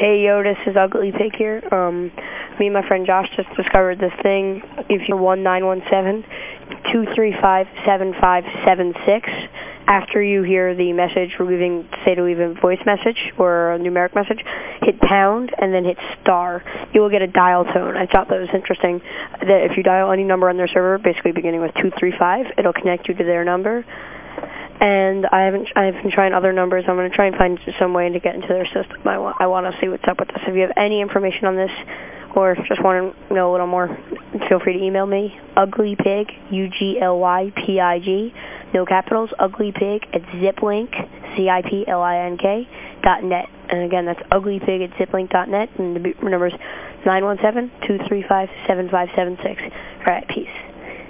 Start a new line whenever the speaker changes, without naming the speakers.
Hey, yo, this is Ugly Pig here. Um, me and my friend Josh just discovered this thing. If you're 1-917-235-7576, after you hear the message, we're leaving, say to leave a voice message or a numeric message, hit pound and then hit star. You will get a dial tone. I thought that was interesting that if you dial any number on their server, basically beginning with 235, it'll connect you to their number and I haven't I've been trying other numbers. I'm going to try and find some way to get into their system. I want I want to see what's up with this. If you have any information on this or just want to know a little more, feel free to email me. Uglypig, U-G-L-Y-P-I-G, no capitals, uglypig at ziplink, C-I-P-L-I-N-K, dot net. And again, that's uglypig at ziplink dot net, and the number is 917-235-7576. All right, peace.